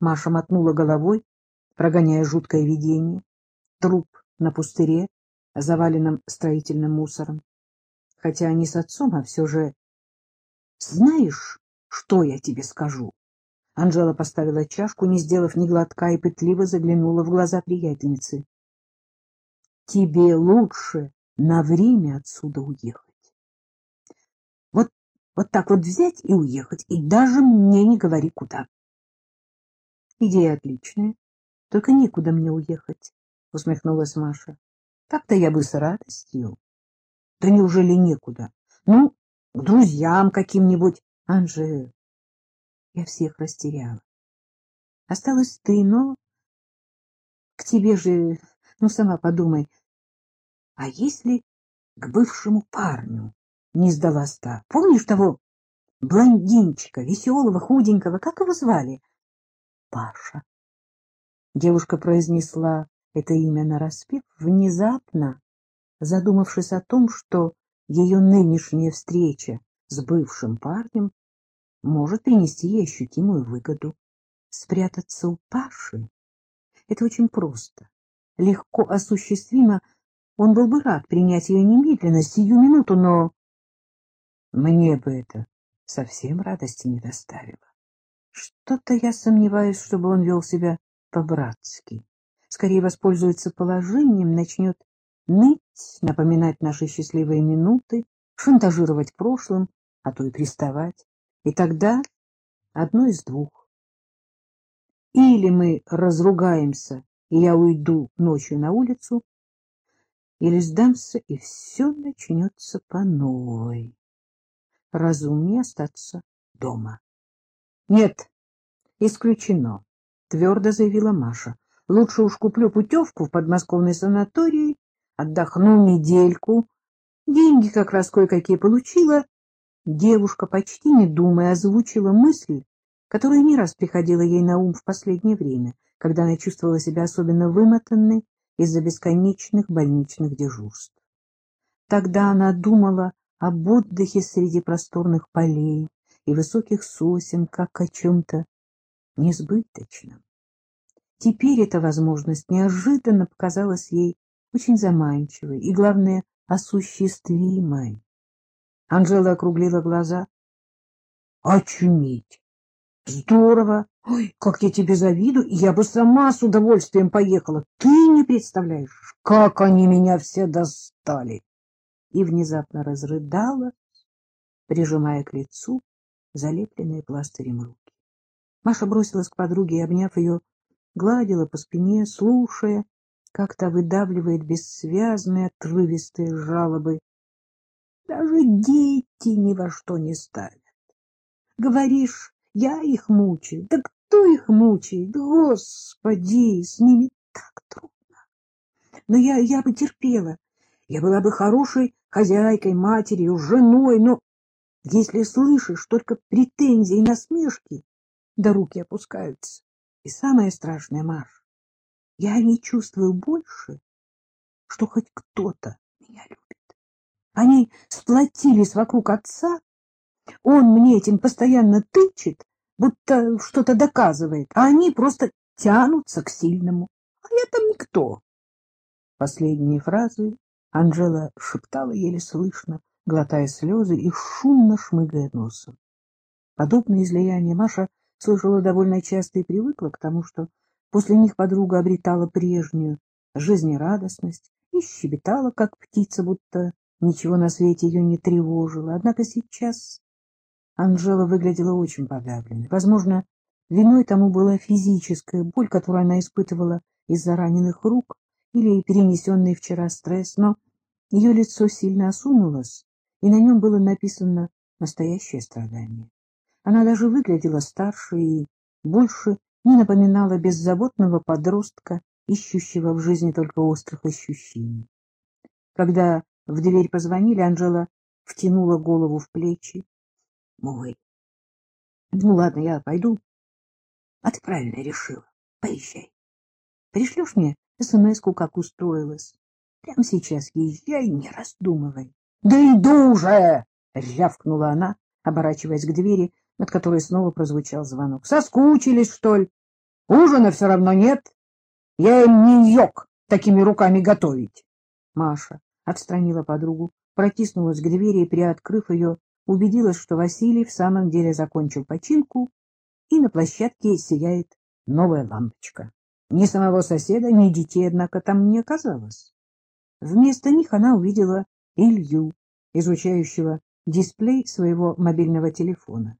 Маша мотнула головой, прогоняя жуткое видение. Труп на пустыре, заваленном строительным мусором. Хотя они с отцом, а все же... Знаешь, что я тебе скажу? Анжела поставила чашку, не сделав ни глотка, и пытливо заглянула в глаза приятельницы. — Тебе лучше на время отсюда уехать. Вот, вот так вот взять и уехать, и даже мне не говори куда. — Идея отличная, только некуда мне уехать, — усмехнулась Маша. — Так-то я бы с радостью. — Да неужели некуда? Ну, к друзьям каким-нибудь. Анже, я всех растеряла. Осталась ты, но к тебе же, ну, сама подумай, а если к бывшему парню не сдалась та? Помнишь того блондинчика, веселого, худенького, как его звали? Паша. Девушка произнесла это имя нараспев внезапно, задумавшись о том, что ее нынешняя встреча с бывшим парнем может принести ей ощутимую выгоду. Спрятаться у Паши — это очень просто, легко осуществимо. Он был бы рад принять ее немедленно, сию минуту, но мне бы это совсем радости не доставило. Что-то я сомневаюсь, чтобы он вел себя по-братски. Скорее воспользуется положением, начнет ныть, напоминать наши счастливые минуты, шантажировать прошлым, а то и приставать. И тогда одно из двух. Или мы разругаемся, и я уйду ночью на улицу, или сдамся, и все начнется по новой. Разумнее остаться дома. — Нет, исключено, — твердо заявила Маша. — Лучше уж куплю путевку в подмосковный санаторий, отдохну недельку. Деньги как раз кое-какие получила, Девушка, почти не думая, озвучила мысль, которая не раз приходила ей на ум в последнее время, когда она чувствовала себя особенно вымотанной из-за бесконечных больничных дежурств. Тогда она думала об отдыхе среди просторных полей и высоких сосен, как о чем-то несбыточном. Теперь эта возможность неожиданно показалась ей очень заманчивой и, главное, осуществимой. Анжела округлила глаза. — Очуметь! Здорово! Ой, как я тебе завидую! Я бы сама с удовольствием поехала. Ты не представляешь, как они меня все достали! И внезапно разрыдала, прижимая к лицу залепленные пластырем руки. Маша бросилась к подруге и, обняв ее, гладила по спине, слушая, как та выдавливает бессвязные отрывистые жалобы даже дети ни во что не ставят. Говоришь, я их мучаю. Да кто их мучает? Господи, с ними так трудно. Но я, я бы терпела. Я была бы хорошей хозяйкой, матерью, женой, но если слышишь только претензии и насмешки, да руки опускаются. И самое страшное, Маш, я не чувствую больше, что хоть кто-то меня любит. Они сплотились вокруг отца. Он мне этим постоянно тычет, будто что-то доказывает, а они просто тянутся к сильному. А я там никто. Последние фразы Анжела шептала еле слышно, глотая слезы и шумно шмыгая носом. Подобные излияния Маша слышала довольно часто и привыкла к тому, что после них подруга обретала прежнюю жизнерадостность и щебетала, как птица, будто Ничего на свете ее не тревожило. Однако сейчас Анжела выглядела очень подавленной. Возможно, виной тому была физическая боль, которую она испытывала из-за раненых рук или перенесенный вчера стресс, но ее лицо сильно осунулось, и на нем было написано настоящее страдание. Она даже выглядела старше и больше не напоминала беззаботного подростка, ищущего в жизни только острых ощущений. Когда в дверь позвонили, Анжела втянула голову в плечи. — Мой. Ну, ладно, я пойду. А ты правильно решила. Поезжай. Пришлешь мне смс-ку, как устроилась. Прямо сейчас езжай, не раздумывай. — Да иду уже! — рявкнула она, оборачиваясь к двери, над которой снова прозвучал звонок. — Соскучились, что ли? Ужина все равно нет. Я им не йог такими руками готовить. Маша отстранила подругу, протиснулась к двери и, приоткрыв ее, убедилась, что Василий в самом деле закончил починку, и на площадке сияет новая лампочка. Ни самого соседа, ни детей, однако, там не оказалось. Вместо них она увидела Илью, изучающего дисплей своего мобильного телефона.